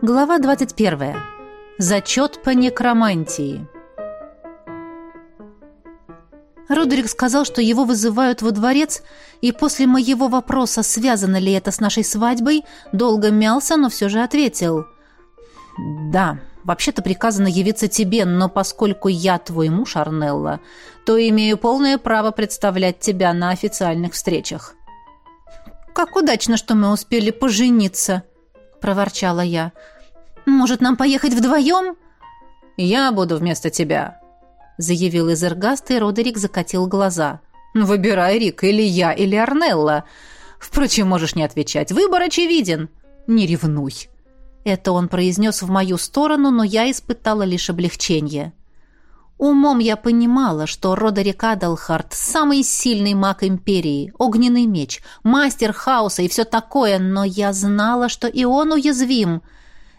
Глава 21. Зачет по некромантии. Родерик сказал, что его вызывают во дворец, и после моего вопроса, связано ли это с нашей свадьбой, долго мялся, но все же ответил. «Да, вообще-то приказано явиться тебе, но поскольку я твой муж, Арнелла, то имею полное право представлять тебя на официальных встречах». «Как удачно, что мы успели пожениться!» — проворчала я. «Может, нам поехать вдвоем?» «Я буду вместо тебя», заявил Изергаст, и Родерик закатил глаза. «Выбирай, Рик, или я, или Арнелла. Впрочем, можешь не отвечать. Выбор очевиден. Не ревнуй». Это он произнес в мою сторону, но я испытала лишь облегчение. Умом я понимала, что Родерик Адалхарт – самый сильный маг Империи, огненный меч, мастер хаоса и все такое, но я знала, что и он уязвим.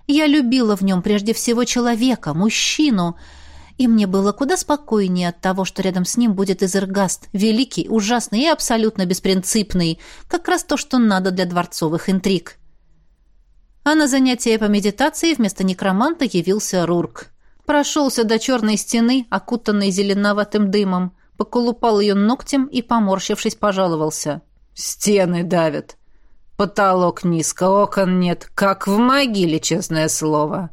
Я любила в нем прежде всего человека, мужчину – и мне было куда спокойнее от того, что рядом с ним будет Изергаст, великий, ужасный и абсолютно беспринципный, как раз то, что надо для дворцовых интриг. А на занятие по медитации вместо некроманта явился Рурк. Прошелся до черной стены, окутанной зеленоватым дымом, поколупал ее ногтем и, поморщившись, пожаловался. «Стены давят. Потолок низко, окон нет, как в могиле, честное слово».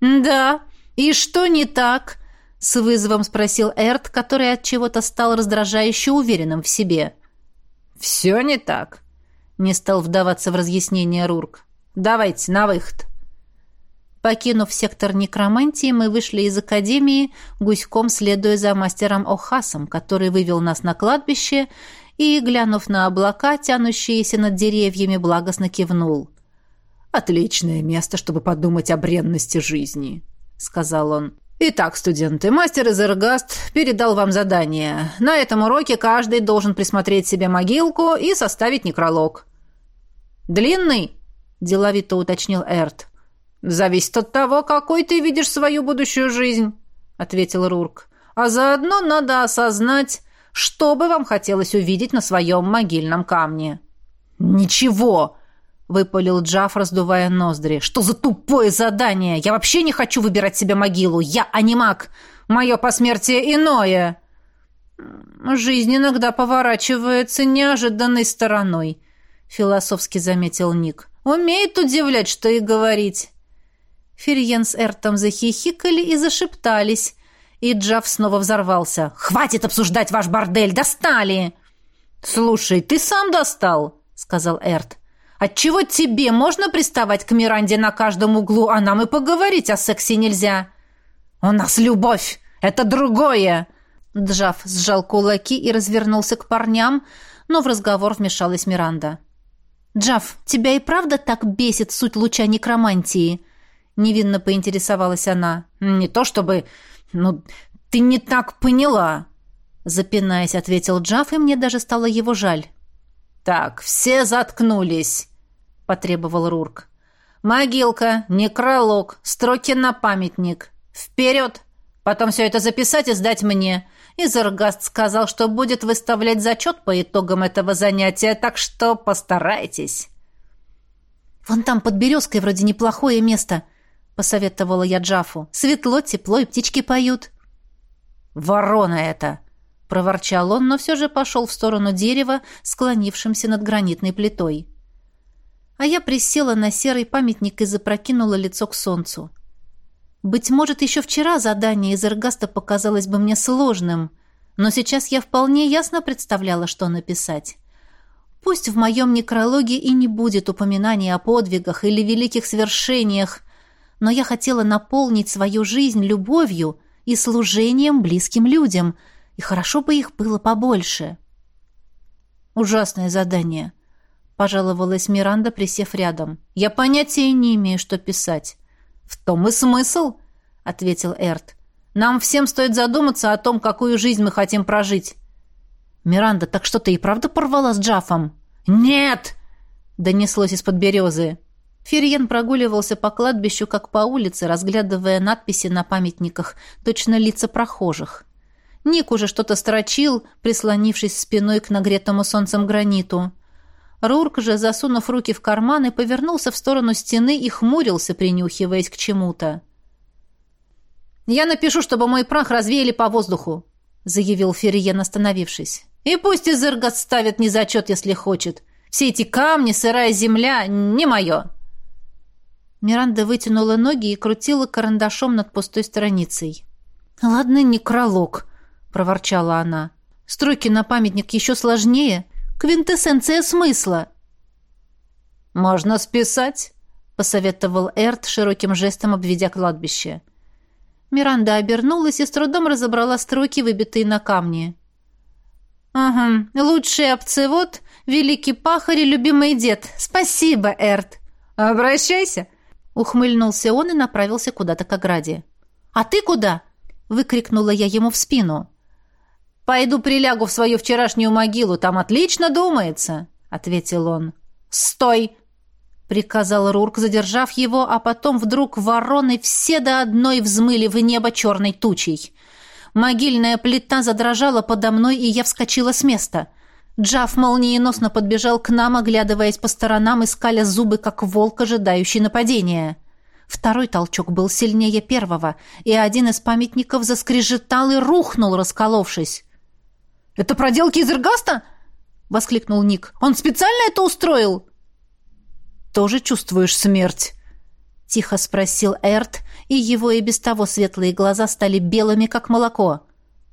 «Да, и что не так?» С вызовом спросил Эрт, который от чего-то стал раздражающе уверенным в себе. «Все не так», — не стал вдаваться в разъяснение Рурк. «Давайте, на выход». Покинув сектор некромантии, мы вышли из академии, гуськом следуя за мастером Охасом, который вывел нас на кладбище и, глянув на облака, тянущиеся над деревьями, благостно кивнул. «Отличное место, чтобы подумать о бренности жизни», — сказал он. Итак, студенты, мастер Изергаст передал вам задание. На этом уроке каждый должен присмотреть себе могилку и составить некролог. Длинный? деловито уточнил Эрт. Зависит от того, какой ты видишь свою будущую жизнь, ответил Рурк. А заодно надо осознать, что бы вам хотелось увидеть на своем могильном камне. Ничего, — выпалил Джаф, раздувая ноздри. «Что за тупое задание? Я вообще не хочу выбирать себе могилу. Я анимак. Мое посмертие иное». «Жизнь иногда поворачивается неожиданной стороной», — философски заметил Ник. «Умеет удивлять, что и говорить». Ферьен с Эртом захихикали и зашептались, и Джаф снова взорвался. «Хватит обсуждать ваш бордель! Достали!» «Слушай, ты сам достал!» — сказал Эрт. Отчего тебе можно приставать к Миранде на каждом углу, а нам и поговорить о сексе нельзя? У нас любовь, это другое. Джав сжал кулаки и развернулся к парням, но в разговор вмешалась Миранда. «Джав, тебя и правда так бесит суть луча некромантии?» Невинно поинтересовалась она. «Не то чтобы... Ну, ты не так поняла!» Запинаясь, ответил Джав, и мне даже стало его жаль. «Так, все заткнулись!» — потребовал Рурк. «Могилка, некролог, строки на памятник. Вперед! Потом все это записать и сдать мне. Изергаст сказал, что будет выставлять зачет по итогам этого занятия, так что постарайтесь». «Вон там под березкой вроде неплохое место», — посоветовала я Джафу. «Светло, тепло и птички поют». «Ворона это!» — проворчал он, но все же пошел в сторону дерева, склонившимся над гранитной плитой а я присела на серый памятник и запрокинула лицо к солнцу. Быть может, еще вчера задание из Эргаста показалось бы мне сложным, но сейчас я вполне ясно представляла, что написать. Пусть в моем некрологе и не будет упоминаний о подвигах или великих свершениях, но я хотела наполнить свою жизнь любовью и служением близким людям, и хорошо бы их было побольше. Ужасное задание —— пожаловалась Миранда, присев рядом. «Я понятия не имею, что писать». «В том и смысл», — ответил Эрт. «Нам всем стоит задуматься о том, какую жизнь мы хотим прожить». «Миранда, так что ты и правда порвала с Джафом?» «Нет!» — донеслось из-под березы. Ферьен прогуливался по кладбищу, как по улице, разглядывая надписи на памятниках, точно лица прохожих. Ник уже что-то строчил, прислонившись спиной к нагретому солнцем граниту. Рурк же, засунув руки в карманы, повернулся в сторону стены и хмурился, принюхиваясь к чему-то. «Я напишу, чтобы мой прах развеяли по воздуху», — заявил Ферриен, остановившись. «И пусть Изыргас ставит незачет, если хочет. Все эти камни, сырая земля — не мое». Миранда вытянула ноги и крутила карандашом над пустой страницей. «Ладно, некролог», — проворчала она. «Стройки на памятник еще сложнее. Квинтэссенция смысла». «Можно списать», — посоветовал Эрт, широким жестом обведя кладбище. Миранда обернулась и с трудом разобрала строки, выбитые на камне. «Ага, лучший обцевод, великий пахарь и любимый дед. Спасибо, Эрт!» «Обращайся!» — ухмыльнулся он и направился куда-то к ограде. «А ты куда?» — выкрикнула я ему в спину. «Пойду прилягу в свою вчерашнюю могилу, там отлично думается», — ответил он. «Стой!» — приказал Рурк, задержав его, а потом вдруг вороны все до одной взмыли в небо черной тучей. Могильная плита задрожала подо мной, и я вскочила с места. Джав молниеносно подбежал к нам, оглядываясь по сторонам и зубы, как волк, ожидающий нападения. Второй толчок был сильнее первого, и один из памятников заскрежетал и рухнул, расколовшись. «Это проделки из Иргаста?» — воскликнул Ник. «Он специально это устроил?» тоже чувствуешь смерть?» — тихо спросил Эрт, и его и без того светлые глаза стали белыми, как молоко.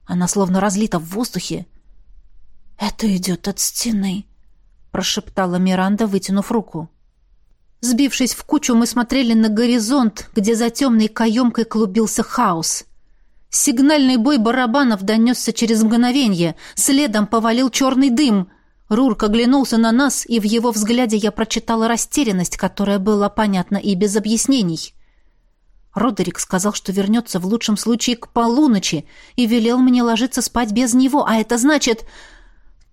Она словно разлита в воздухе. «Это идет от стены», — прошептала Миранда, вытянув руку. Сбившись в кучу, мы смотрели на горизонт, где за темной каемкой клубился хаос. Сигнальный бой барабанов донесся через мгновение, следом повалил черный дым — Рурк оглянулся на нас, и в его взгляде я прочитала растерянность, которая была понятна и без объяснений. Родерик сказал, что вернется в лучшем случае к полуночи, и велел мне ложиться спать без него, а это значит...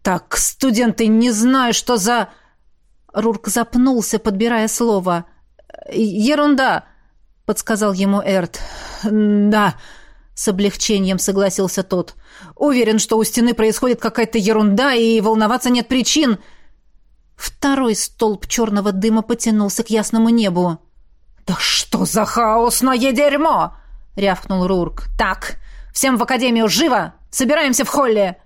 «Так, студенты, не знаю, что за...» Рурк запнулся, подбирая слово. «Ерунда», — подсказал ему Эрт. «Да», с облегчением согласился тот. Уверен, что у стены происходит какая-то ерунда, и волноваться нет причин. Второй столб черного дыма потянулся к ясному небу. «Да что за хаосное дерьмо!» — рявкнул Рурк. «Так, всем в академию живо! Собираемся в холле!»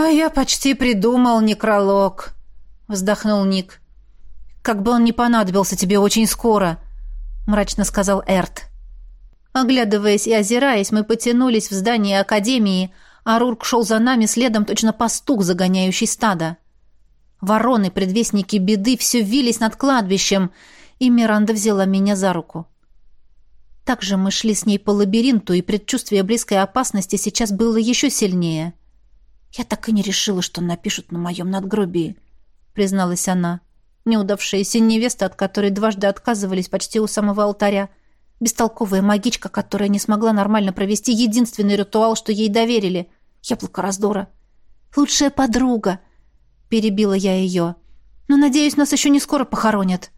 «А я почти придумал некролог», — вздохнул Ник. «Как бы он не понадобился тебе очень скоро», — мрачно сказал Эрт. Оглядываясь и озираясь, мы потянулись в здание Академии, а Рурк шел за нами следом точно пастух, загоняющий стадо. Вороны, предвестники беды, все вились над кладбищем, и Миранда взяла меня за руку. Так же мы шли с ней по лабиринту, и предчувствие близкой опасности сейчас было еще сильнее. «Я так и не решила, что напишут на моем надгробии», — призналась она. Неудавшаяся невеста, от которой дважды отказывались почти у самого алтаря, Бестолковая магичка, которая не смогла нормально провести единственный ритуал, что ей доверили. Яблоко раздора. «Лучшая подруга!» — перебила я ее. «Но, надеюсь, нас еще не скоро похоронят».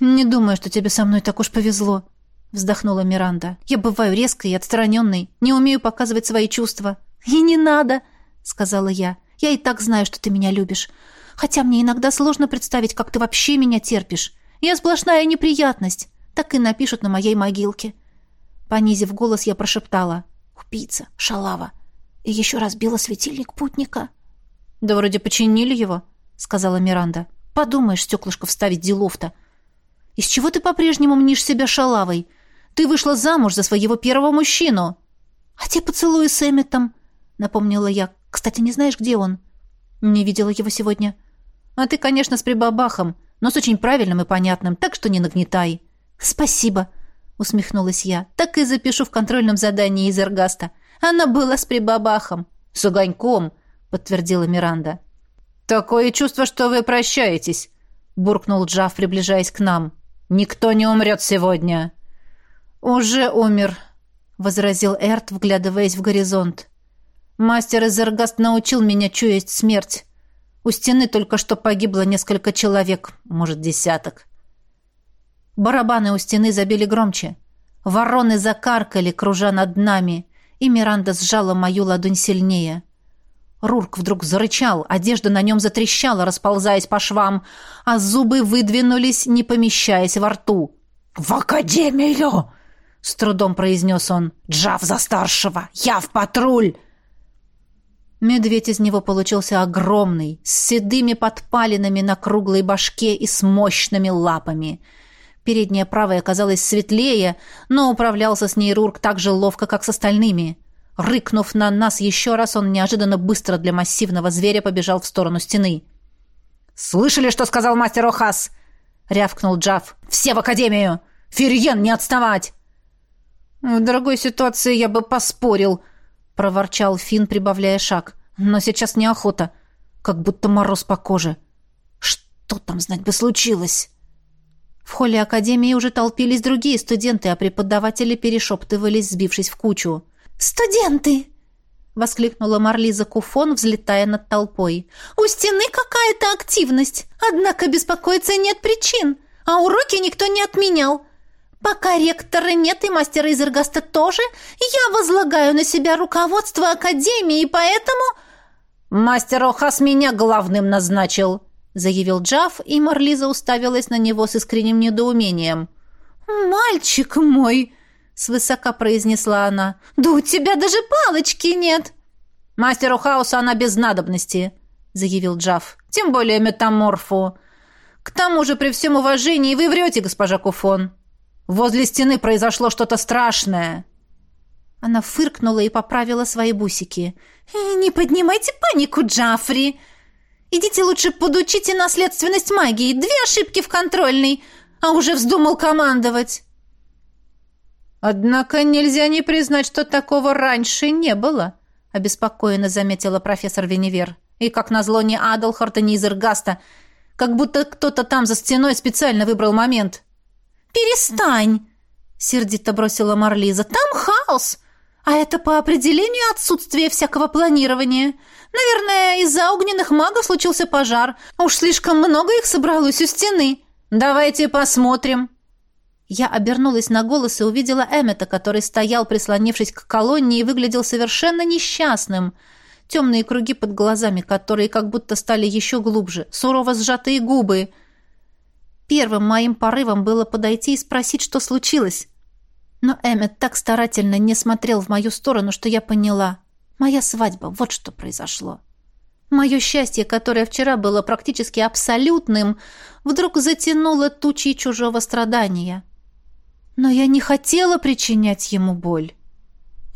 «Не думаю, что тебе со мной так уж повезло», — вздохнула Миранда. «Я бываю резкой и отстраненной, не умею показывать свои чувства». «И не надо», — сказала я. «Я и так знаю, что ты меня любишь. Хотя мне иногда сложно представить, как ты вообще меня терпишь. Я сплошная неприятность так и напишут на моей могилке. Понизив голос, я прошептала. «Убийца, шалава!» И еще разбила светильник путника. «Да вроде починили его», — сказала Миранда. «Подумаешь, стеклышко вставить делов-то. Из чего ты по-прежнему мнишь себя шалавой? Ты вышла замуж за своего первого мужчину». «А те поцелуи с Эмметом», — напомнила я. «Кстати, не знаешь, где он?» «Не видела его сегодня». «А ты, конечно, с прибабахом, но с очень правильным и понятным, так что не нагнетай». «Спасибо», — усмехнулась я. «Так и запишу в контрольном задании из Эргаста. Она была с прибабахом». «С огоньком», — подтвердила Миранда. «Такое чувство, что вы прощаетесь», — буркнул Джав, приближаясь к нам. «Никто не умрет сегодня». «Уже умер», — возразил Эрт, вглядываясь в горизонт. «Мастер из Эргаст научил меня чуять смерть. У стены только что погибло несколько человек, может, десяток. Барабаны у стены забили громче. Вороны закаркали, кружа над нами, и Миранда сжала мою ладонь сильнее. Рурк вдруг зарычал, одежда на нем затрещала, расползаясь по швам, а зубы выдвинулись, не помещаясь во рту. «В академию!» — с трудом произнес он. «Джав за старшего! Я в патруль!» Медведь из него получился огромный, с седыми подпалинами на круглой башке и с мощными лапами. Передняя правая оказалась светлее, но управлялся с ней Рурк так же ловко, как с остальными. Рыкнув на нас еще раз, он неожиданно быстро для массивного зверя побежал в сторону стены. «Слышали, что сказал мастер Охас?» — рявкнул Джав. «Все в академию! Фирьен, не отставать!» «В другой ситуации я бы поспорил», — проворчал Фин, прибавляя шаг. «Но сейчас неохота, как будто мороз по коже. Что там знать бы случилось?» В холле академии уже толпились другие студенты, а преподаватели перешептывались, сбившись в кучу. «Студенты!» — воскликнула Марлиза Куфон, взлетая над толпой. «У стены какая-то активность, однако беспокоиться нет причин, а уроки никто не отменял. Пока ректора нет и мастера из Иргаста тоже, я возлагаю на себя руководство Академии, поэтому...» «Мастер Охас меня главным назначил», — заявил Джав, и Марлиза уставилась на него с искренним недоумением. «Мальчик мой!» — свысока произнесла она. «Да у тебя даже палочки нет!» «Мастеру хаоса она без надобности», — заявил Джав. «Тем более метаморфу. К тому же, при всем уважении, вы врете, госпожа Куфон. Возле стены произошло что-то страшное». Она фыркнула и поправила свои бусики. «Не поднимайте панику, Джафри. Идите лучше подучите наследственность магии. Две ошибки в контрольной, а уже вздумал командовать». «Однако нельзя не признать, что такого раньше не было», — обеспокоенно заметила профессор Веневер. «И, как назло, ни Адалхарта, ни Изергаста. Как будто кто-то там за стеной специально выбрал момент». «Перестань!» — сердито бросила Марлиза. «Там хаос! А это по определению отсутствие всякого планирования. Наверное, из-за огненных магов случился пожар. Уж слишком много их собралось у стены. Давайте посмотрим». Я обернулась на голос и увидела Эммета, который стоял, прислонившись к колонне, и выглядел совершенно несчастным. Темные круги под глазами, которые как будто стали еще глубже, сурово сжатые губы — Первым моим порывом было подойти и спросить, что случилось. Но Эммет так старательно не смотрел в мою сторону, что я поняла. Моя свадьба, вот что произошло. Мое счастье, которое вчера было практически абсолютным, вдруг затянуло тучи чужого страдания. Но я не хотела причинять ему боль.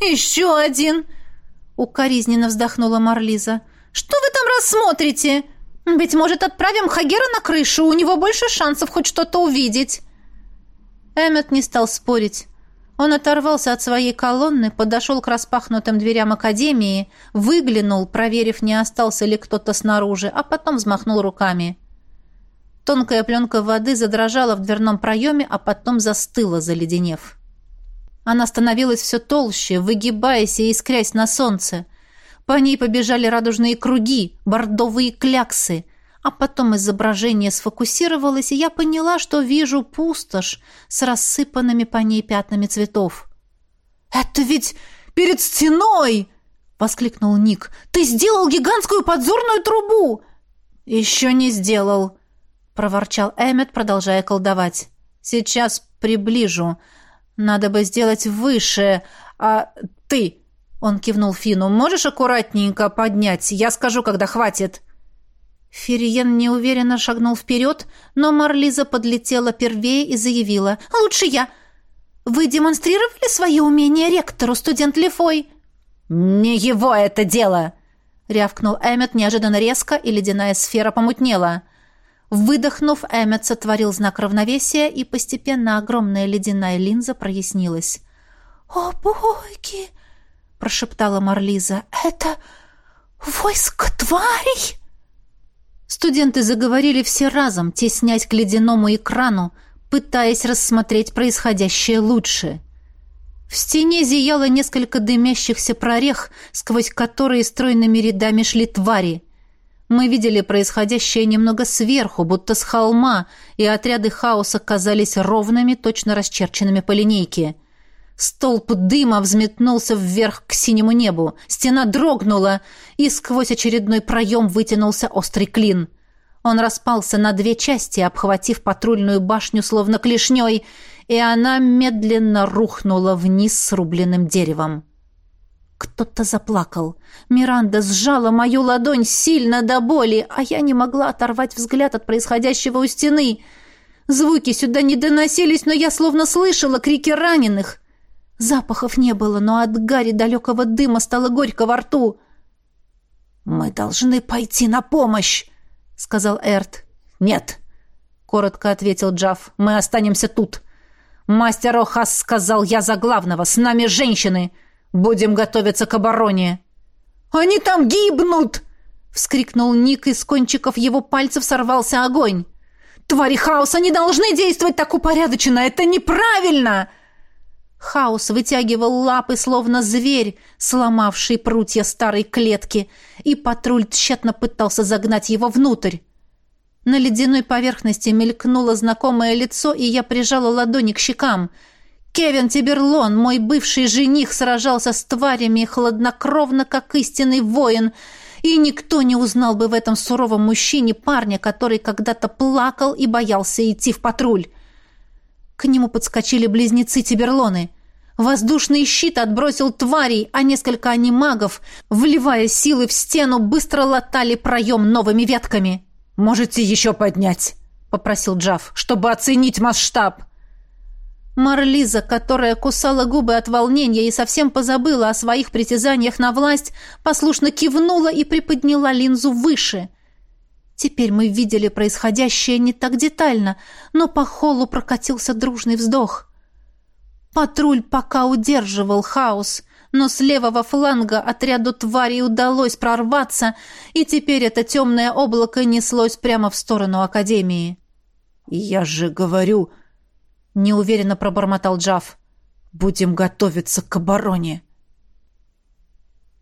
«Еще один!» — укоризненно вздохнула Марлиза. «Что вы там рассмотрите?» Быть может, отправим Хагера на крышу, у него больше шансов хоть что-то увидеть». Эммет не стал спорить. Он оторвался от своей колонны, подошел к распахнутым дверям академии, выглянул, проверив, не остался ли кто-то снаружи, а потом взмахнул руками. Тонкая пленка воды задрожала в дверном проеме, а потом застыла, заледенев. Она становилась все толще, выгибаясь и искрясь на солнце. По ней побежали радужные круги, бордовые кляксы. А потом изображение сфокусировалось, и я поняла, что вижу пустошь с рассыпанными по ней пятнами цветов. «Это ведь перед стеной!» — воскликнул Ник. «Ты сделал гигантскую подзорную трубу!» «Еще не сделал!» — проворчал Эммет, продолжая колдовать. «Сейчас приближу. Надо бы сделать выше. А ты...» Он кивнул Фину. «Можешь аккуратненько поднять? Я скажу, когда хватит». Фериен неуверенно шагнул вперед, но Марлиза подлетела первее и заявила. «Лучше я. Вы демонстрировали свои умения ректору, студент Лефой?» «Не его это дело!» — рявкнул Эммет неожиданно резко, и ледяная сфера помутнела. Выдохнув, Эммет сотворил знак равновесия, и постепенно огромная ледяная линза прояснилась. «О, боги!» Прошептала Марлиза. «Это войско тварей?» Студенты заговорили все разом, теснясь к ледяному экрану, пытаясь рассмотреть происходящее лучше. В стене зияло несколько дымящихся прорех, сквозь которые стройными рядами шли твари. Мы видели происходящее немного сверху, будто с холма, и отряды хаоса казались ровными, точно расчерченными по линейке — Столб дыма взметнулся вверх к синему небу. Стена дрогнула, и сквозь очередной проем вытянулся острый клин. Он распался на две части, обхватив патрульную башню словно клешней, и она медленно рухнула вниз срубленным деревом. Кто-то заплакал. Миранда сжала мою ладонь сильно до боли, а я не могла оторвать взгляд от происходящего у стены. Звуки сюда не доносились, но я словно слышала крики раненых. Запахов не было, но от гари далекого дыма стало горько во рту. «Мы должны пойти на помощь», — сказал Эрт. «Нет», — коротко ответил Джав. «Мы останемся тут. Мастер Охас сказал я за главного. С нами женщины. Будем готовиться к обороне». «Они там гибнут!» — вскрикнул Ник, и с кончиков его пальцев сорвался огонь. «Твари хаоса не должны действовать так упорядоченно! Это неправильно!» Хаос вытягивал лапы, словно зверь, сломавший прутья старой клетки, и патруль тщетно пытался загнать его внутрь. На ледяной поверхности мелькнуло знакомое лицо, и я прижала ладони к щекам. Кевин Тиберлон, мой бывший жених, сражался с тварями хладнокровно, как истинный воин, и никто не узнал бы в этом суровом мужчине парня, который когда-то плакал и боялся идти в патруль. К нему подскочили близнецы Тиберлоны. Воздушный щит отбросил тварей, а несколько анимагов, вливая силы в стену, быстро латали проем новыми ветками. «Можете еще поднять?» — попросил Джав, «чтобы оценить масштаб». Марлиза, которая кусала губы от волнения и совсем позабыла о своих притязаниях на власть, послушно кивнула и приподняла линзу выше — Теперь мы видели происходящее не так детально, но по холлу прокатился дружный вздох. Патруль пока удерживал хаос, но с левого фланга отряду тварей удалось прорваться, и теперь это темное облако неслось прямо в сторону Академии. «Я же говорю...» — неуверенно пробормотал Джав. «Будем готовиться к обороне».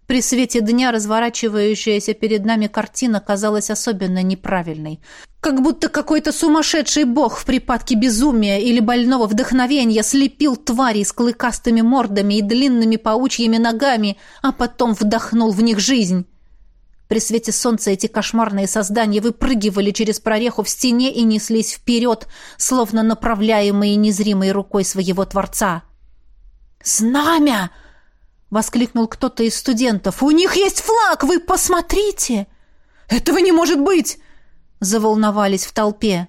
При свете дня разворачивающаяся перед нами картина казалась особенно неправильной. Как будто какой-то сумасшедший бог в припадке безумия или больного вдохновения слепил твари с клыкастыми мордами и длинными паучьими ногами, а потом вдохнул в них жизнь. При свете солнца эти кошмарные создания выпрыгивали через прореху в стене и неслись вперед, словно направляемые незримой рукой своего Творца. «Знамя!» — воскликнул кто-то из студентов. «У них есть флаг! Вы посмотрите!» «Этого не может быть!» — заволновались в толпе.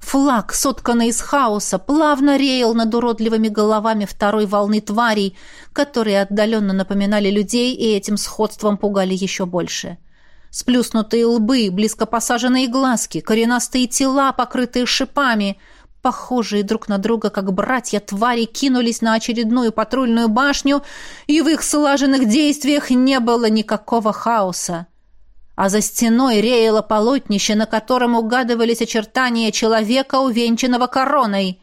Флаг, сотканный из хаоса, плавно реял над уродливыми головами второй волны тварей, которые отдаленно напоминали людей и этим сходством пугали еще больше. Сплюснутые лбы, близко посаженные глазки, коренастые тела, покрытые шипами — Похожие друг на друга, как братья, твари кинулись на очередную патрульную башню, и в их слаженных действиях не было никакого хаоса. А за стеной реяло полотнище, на котором угадывались очертания человека, увенчанного короной.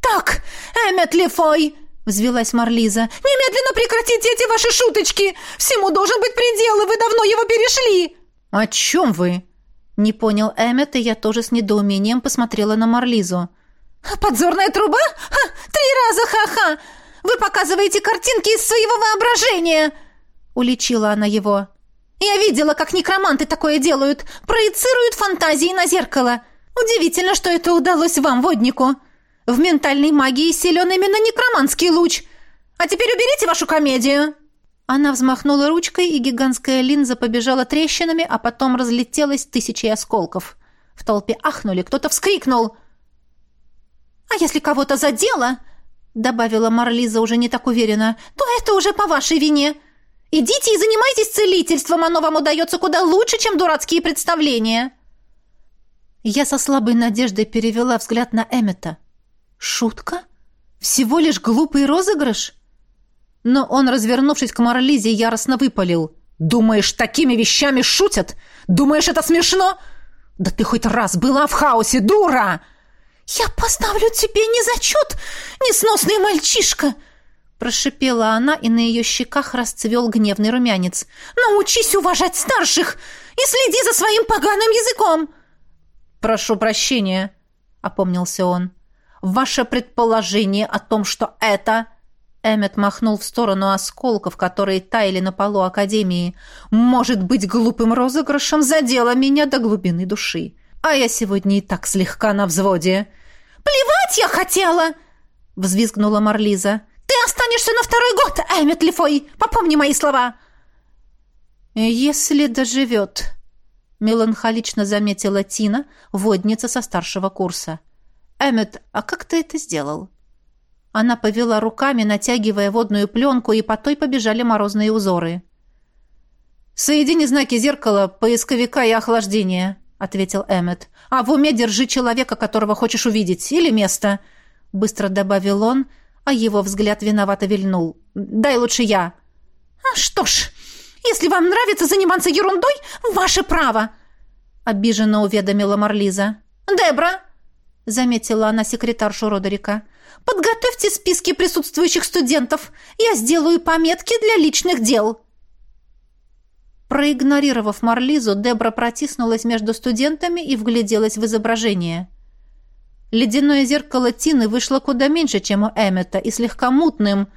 «Так, Эммет Лефой!» — взвелась Марлиза. «Немедленно прекратите эти ваши шуточки! Всему должен быть предел, и вы давно его перешли!» «О чем вы?» Не понял Эммет, и я тоже с недоумением посмотрела на Марлизу. «Подзорная труба? Ха, три раза ха-ха! Вы показываете картинки из своего воображения!» Уличила она его. «Я видела, как некроманты такое делают. Проецируют фантазии на зеркало. Удивительно, что это удалось вам, воднику. В ментальной магии силен именно некроманский луч. А теперь уберите вашу комедию!» Она взмахнула ручкой, и гигантская линза побежала трещинами, а потом разлетелась тысячей осколков. В толпе ахнули, кто-то вскрикнул. «А если кого-то задело?» — добавила Марлиза уже не так уверенно. «То это уже по вашей вине. Идите и занимайтесь целительством, оно вам удается куда лучше, чем дурацкие представления». Я со слабой надеждой перевела взгляд на Эммета. «Шутка? Всего лишь глупый розыгрыш?» Но он, развернувшись к Марлизе, яростно выпалил. «Думаешь, такими вещами шутят? Думаешь, это смешно? Да ты хоть раз была в хаосе, дура!» «Я поставлю тебе не зачет, несносный мальчишка!» Прошипела она, и на ее щеках расцвел гневный румянец. «Научись уважать старших и следи за своим поганым языком!» «Прошу прощения», — опомнился он. «Ваше предположение о том, что это Эммет махнул в сторону осколков, которые таяли на полу Академии. «Может быть, глупым розыгрышем задела меня до глубины души. А я сегодня и так слегка на взводе». «Плевать я хотела!» — взвизгнула Марлиза. «Ты останешься на второй год, Эммет Лифой! Попомни мои слова!» «Если доживет», — меланхолично заметила Тина, водница со старшего курса. «Эммет, а как ты это сделал?» Она повела руками, натягивая водную пленку, и по той побежали морозные узоры. «Соедини знаки зеркала, поисковика и охлаждения», — ответил Эммет. «А в уме держи человека, которого хочешь увидеть, или место», — быстро добавил он, а его взгляд виновато вильнул. «Дай лучше я». «А что ж, если вам нравится заниматься ерундой, ваше право», — обиженно уведомила Марлиза. «Дебра», — заметила она секретаршу Родерика, — «подготовьте списки присутствующих студентов. Я сделаю пометки для личных дел». Проигнорировав Марлизу, Дебра протиснулась между студентами и вгляделась в изображение. Ледяное зеркало Тины вышло куда меньше, чем у Эммета, и слегка мутным,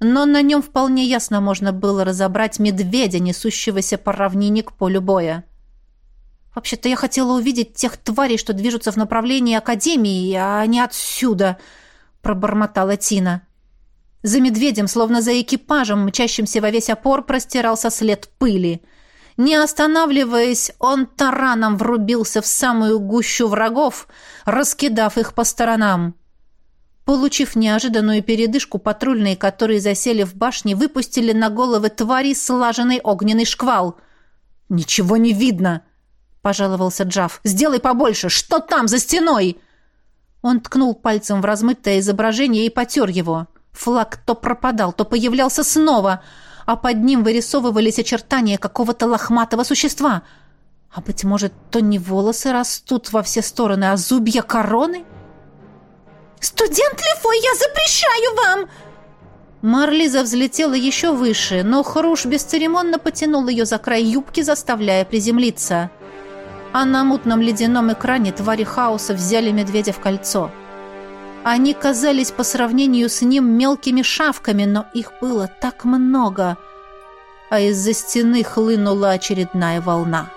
но на нем вполне ясно можно было разобрать медведя, несущегося по равнине к полю боя. «Вообще-то я хотела увидеть тех тварей, что движутся в направлении Академии, а не отсюда», — пробормотала Тина. За медведем, словно за экипажем, мчащимся во весь опор, простирался след пыли. Не останавливаясь, он тараном врубился в самую гущу врагов, раскидав их по сторонам. Получив неожиданную передышку, патрульные, которые засели в башне, выпустили на головы твари слаженный огненный шквал. «Ничего не видно!» — пожаловался Джав. «Сделай побольше! Что там за стеной?» Он ткнул пальцем в размытое изображение и потер его. Флаг то пропадал, то появлялся снова, а под ним вырисовывались очертания какого-то лохматого существа. А, быть может, то не волосы растут во все стороны, а зубья короны? «Студент Лефой, я запрещаю вам!» Марлиза взлетела еще выше, но Хруш бесцеремонно потянул ее за край юбки, заставляя приземлиться. А на мутном ледяном экране твари хаоса взяли медведя в кольцо — они казались по сравнению с ним мелкими шавками, но их было так много, а из-за стены хлынула очередная волна.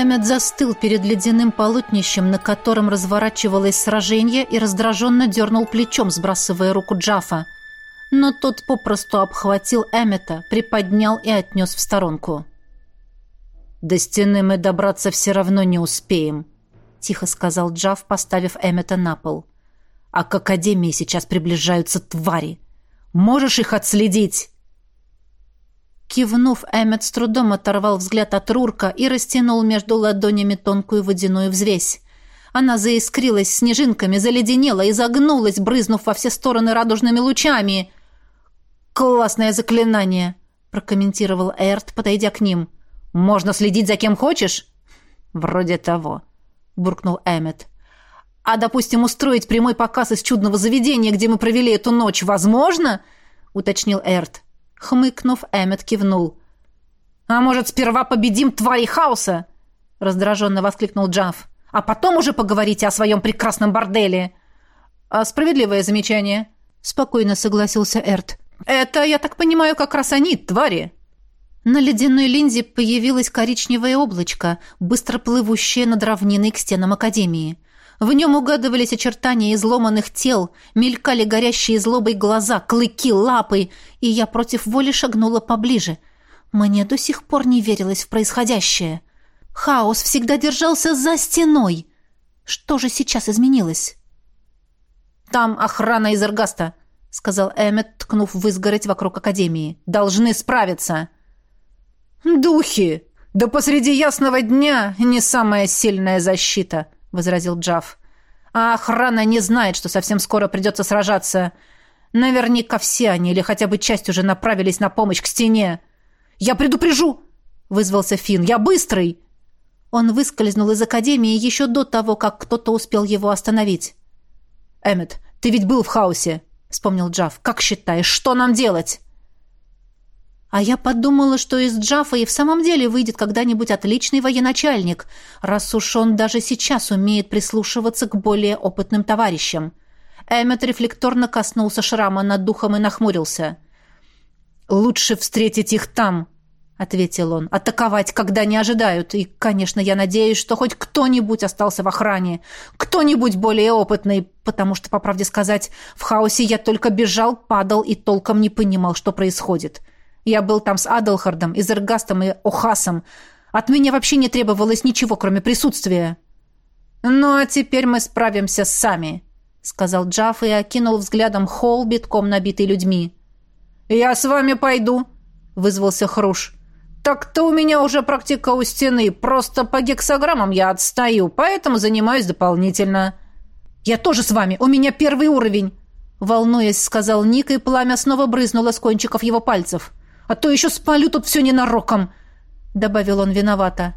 Эммет застыл перед ледяным полотнищем, на котором разворачивалось сражение, и раздраженно дернул плечом, сбрасывая руку Джафа но тот попросту обхватил Эммета, приподнял и отнес в сторонку. «До стены мы добраться все равно не успеем», — тихо сказал Джав, поставив Эммета на пол. «А к Академии сейчас приближаются твари. Можешь их отследить?» Кивнув, Эммет с трудом оторвал взгляд от Рурка и растянул между ладонями тонкую водяную взвесь. Она заискрилась снежинками, заледенела и загнулась, брызнув во все стороны радужными лучами. «Классное заклинание!» — прокомментировал Эрт, подойдя к ним. «Можно следить за кем хочешь?» «Вроде того», — буркнул Эммет. «А, допустим, устроить прямой показ из чудного заведения, где мы провели эту ночь, возможно?» — уточнил Эрт. Хмыкнув, Эммет кивнул. «А может, сперва победим твари хаоса?» — раздраженно воскликнул Джаф. «А потом уже поговорите о своем прекрасном борделе». «А справедливое замечание», — спокойно согласился Эрт. «Это, я так понимаю, как раз они, твари!» На ледяной линзе появилось коричневое облачко, быстро плывущее над равниной к стенам Академии. В нем угадывались очертания изломанных тел, мелькали горящие злобой глаза, клыки, лапы, и я против воли шагнула поближе. Мне до сих пор не верилось в происходящее. Хаос всегда держался за стеной. Что же сейчас изменилось? «Там охрана из Эргаста», сказал Эммет, ткнув в изгородь вокруг академии. Должны справиться. Духи! Да посреди ясного дня не самая сильная защита, возразил Джаф. А охрана не знает, что совсем скоро придется сражаться. Наверняка все они или хотя бы часть уже направились на помощь к стене. Я предупрежу, вызвался Фин. Я быстрый. Он выскользнул из академии еще до того, как кто-то успел его остановить. Эммет, ты ведь был в хаосе. — вспомнил Джав. «Как считаешь, что нам делать?» А я подумала, что из Джафа и в самом деле выйдет когда-нибудь отличный военачальник, раз уж он даже сейчас умеет прислушиваться к более опытным товарищам. Эммет рефлекторно коснулся шрама над духом и нахмурился. «Лучше встретить их там», — ответил он. «Атаковать, когда не ожидают. И, конечно, я надеюсь, что хоть кто-нибудь остался в охране. Кто-нибудь более опытный, потому что, по правде сказать, в хаосе я только бежал, падал и толком не понимал, что происходит. Я был там с Адалхардом, Изергастом и Охасом. От меня вообще не требовалось ничего, кроме присутствия». «Ну, а теперь мы справимся сами», — сказал Джафф и окинул взглядом холл, битком набитый людьми. «Я с вами пойду», — вызвался Хруш. «Так-то у меня уже практика у стены. Просто по гексограммам я отстаю, поэтому занимаюсь дополнительно». «Я тоже с вами. У меня первый уровень», — волнуясь, сказал Ник, и пламя снова брызнуло с кончиков его пальцев. «А то еще спалю тут все ненароком», — добавил он виновато.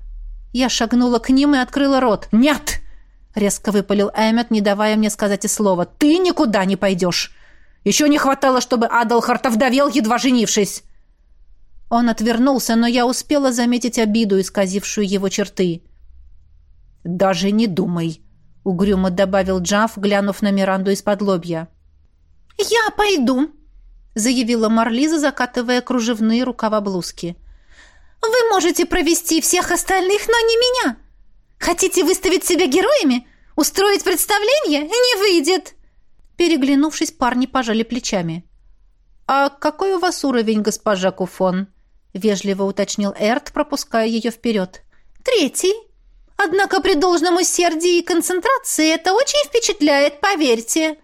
Я шагнула к ним и открыла рот. «Нет!» — резко выпалил Эммет, не давая мне сказать и слова. «Ты никуда не пойдешь! Еще не хватало, чтобы Адалхарт овдовел, едва женившись!» Он отвернулся, но я успела заметить обиду, исказившую его черты. «Даже не думай», — угрюмо добавил Джаф, глянув на Миранду из-под лобья. «Я пойду», — заявила Марлиза, закатывая кружевные рукава блузки. «Вы можете провести всех остальных, но не меня. Хотите выставить себя героями? Устроить представление? Не выйдет!» Переглянувшись, парни пожали плечами. «А какой у вас уровень, госпожа Куфон?» — вежливо уточнил Эрт, пропуская ее вперед. «Третий. Однако при должном усердии и концентрации это очень впечатляет, поверьте».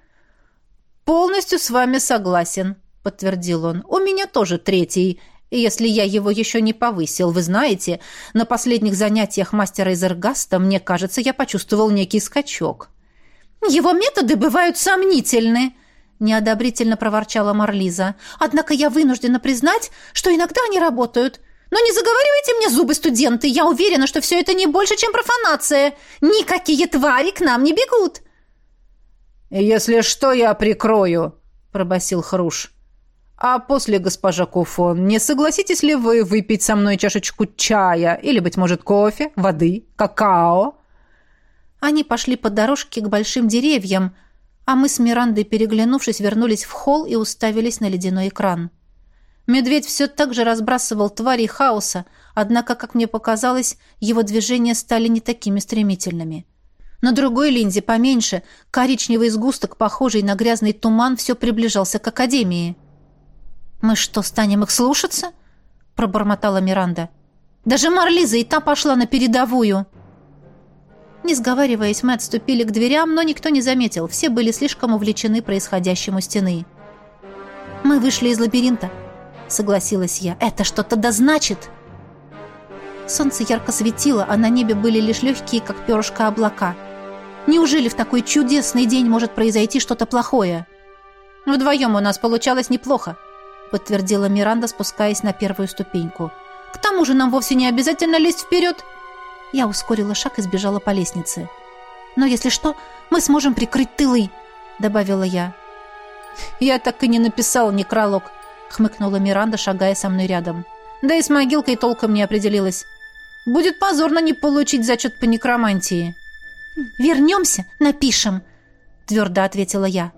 «Полностью с вами согласен», — подтвердил он. «У меня тоже третий, если я его еще не повысил. Вы знаете, на последних занятиях мастера из Эргаста, мне кажется, я почувствовал некий скачок». «Его методы бывают сомнительны», неодобрительно проворчала Марлиза. Однако я вынуждена признать, что иногда они работают. Но не заговаривайте мне зубы, студенты. Я уверена, что все это не больше, чем профанация. Никакие твари к нам не бегут. Если что, я прикрою, пробасил Хруш. А после, госпожа Куфон, не согласитесь ли вы выпить со мной чашечку чая или, быть может, кофе, воды, какао? Они пошли по дорожке к большим деревьям, а мы с Мирандой, переглянувшись, вернулись в холл и уставились на ледяной экран. Медведь все так же разбрасывал твари хаоса, однако, как мне показалось, его движения стали не такими стремительными. На другой линзе, поменьше, коричневый сгусток, похожий на грязный туман, все приближался к Академии. «Мы что, станем их слушаться?» — пробормотала Миранда. «Даже Марлиза и та пошла на передовую!» Не сговариваясь, мы отступили к дверям, но никто не заметил. Все были слишком увлечены происходящим у стены. «Мы вышли из лабиринта», — согласилась я. «Это что-то да значит!» Солнце ярко светило, а на небе были лишь легкие, как перышко, облака. Неужели в такой чудесный день может произойти что-то плохое? «Вдвоем у нас получалось неплохо», — подтвердила Миранда, спускаясь на первую ступеньку. «К тому же нам вовсе не обязательно лезть вперед. Я ускорила шаг и сбежала по лестнице. «Но если что, мы сможем прикрыть тылы», — добавила я. «Я так и не написал некролог», — хмыкнула Миранда, шагая со мной рядом. «Да и с могилкой толком не определилась. Будет позорно не получить зачет по некромантии». «Вернемся, напишем», — твердо ответила я.